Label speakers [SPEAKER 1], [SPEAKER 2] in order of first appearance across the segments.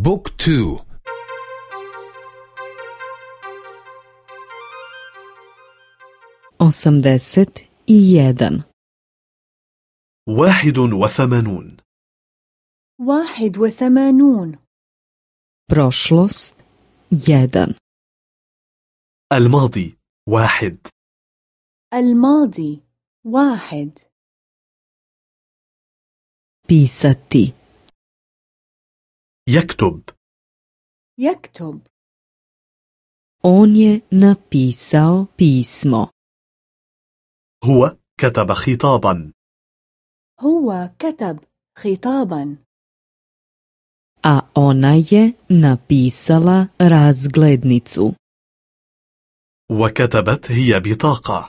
[SPEAKER 1] بوك تو.
[SPEAKER 2] i jedan
[SPEAKER 3] واحد وثمانون.
[SPEAKER 4] واحد وثمانون.
[SPEAKER 2] prošlost jedan
[SPEAKER 3] الماضي واحد.
[SPEAKER 4] الماضي واحد.
[SPEAKER 2] pisati
[SPEAKER 3] يكتب.
[SPEAKER 4] يكتب.
[SPEAKER 2] On je napisao pismo.
[SPEAKER 3] هو كتب خطابا.
[SPEAKER 4] هو كتب خطابا.
[SPEAKER 2] A ona je napisala razglednicu.
[SPEAKER 3] وكتبت هي بطاقة.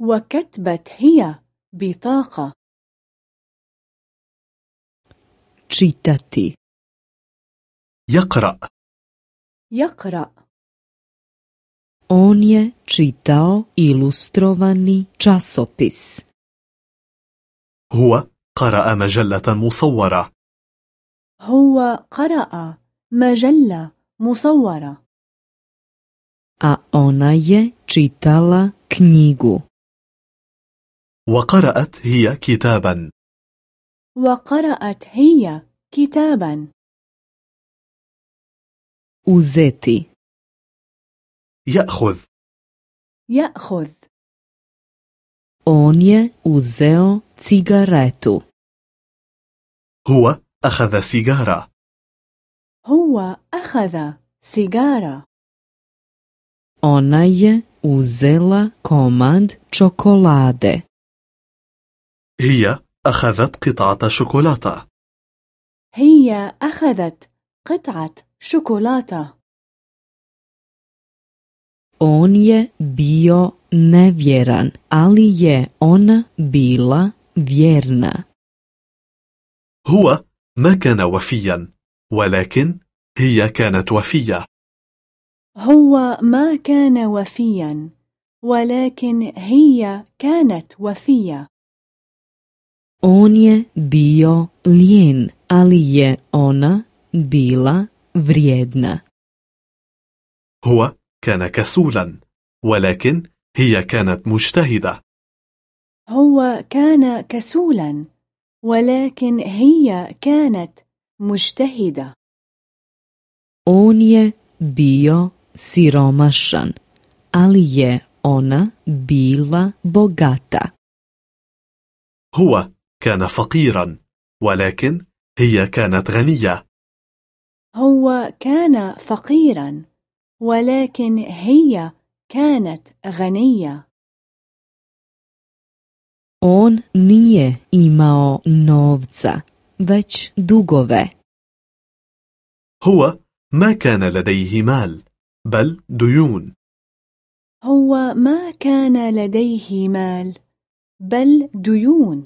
[SPEAKER 4] وكتبت هي بطاقة.
[SPEAKER 2] Čitati.
[SPEAKER 3] يقرأ.
[SPEAKER 4] يقرأ.
[SPEAKER 2] On je čitao ilustrovani časopis.
[SPEAKER 3] هو قرأ مجلة مصورة.
[SPEAKER 4] هو قرأ مجلة مصورة.
[SPEAKER 2] A ona je čitala knjigu.
[SPEAKER 3] وقرأت هي كتابا.
[SPEAKER 4] وقرأت هي كتابا.
[SPEAKER 2] Uzeti.
[SPEAKER 3] يأخذ
[SPEAKER 4] يأخذ
[SPEAKER 2] on je uzeo cigaretu.
[SPEAKER 3] هو أخذ سيجارة
[SPEAKER 4] هو أخذ سيجارة
[SPEAKER 2] ona je uzela komad čokolade.
[SPEAKER 3] هي أخذت قطعة شوكولاتة
[SPEAKER 4] هي أخذت قطعة شوكولاتة.
[SPEAKER 2] On je bio nevjeran ali je ona bila vjerna.
[SPEAKER 3] هو ما كان وفيا ولكن هي كانت وفية.
[SPEAKER 4] هو ما كان وفيا ولكن هي كانت وفية.
[SPEAKER 2] On je bio lijen ali je ona bila vrijedna.
[SPEAKER 3] هو كان كسولا ولكن هي كانت مجتهدة.
[SPEAKER 4] هو كان كسولا ولكن هي كانت مجتهدة.
[SPEAKER 2] On je bio siromašan ali je ona bila bogata.
[SPEAKER 3] هو كان فقيرا ولكن هي كانت غنية.
[SPEAKER 4] هو كان فقيرا ولكن هي كانت غنية.
[SPEAKER 2] On nije imao novca, već dugove.
[SPEAKER 3] هو ما كان لديه مال بل ديون.
[SPEAKER 4] هو ما كان لديه مال بل ديون.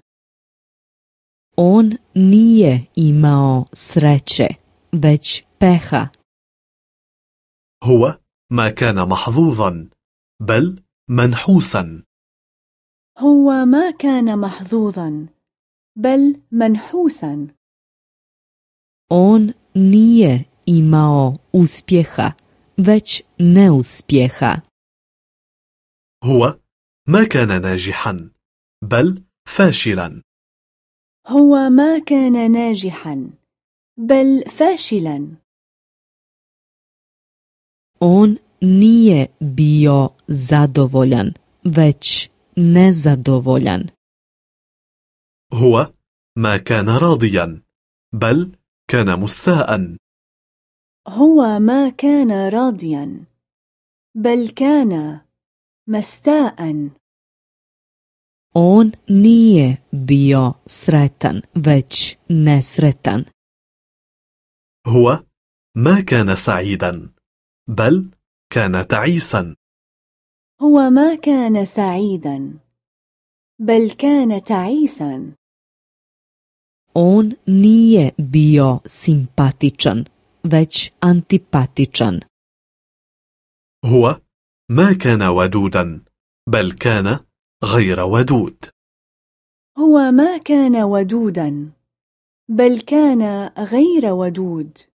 [SPEAKER 2] On nije imao sreće, već peha.
[SPEAKER 3] هو ما كان محظوظا بل منحوسا
[SPEAKER 4] هو ما كان محظوظا بل منحوسا
[SPEAKER 2] On nije imao uspjeha, već neuspjeha.
[SPEAKER 3] هو ما كان ناجحا بل فاشلا
[SPEAKER 4] هو ما كان ناجحا بل فاشلا
[SPEAKER 2] On nije bio zadovoljan, već nezadovoljan.
[SPEAKER 3] هو ما كان راضيا بل كان مستاء
[SPEAKER 4] هو ما كان راضيا بل كان مستاء
[SPEAKER 2] On nije bio sretan, već nesretan.
[SPEAKER 3] هو ما كان سعيدا بل كان تعيسا.
[SPEAKER 4] هو ما كان سعيدا بل كان تعيسا.
[SPEAKER 2] On nije bio simpatičan, već antipatičan.
[SPEAKER 3] هو ما كان ودودا بل كان غير ودود.
[SPEAKER 4] هو ما كان ودودا بل كان غير ودود.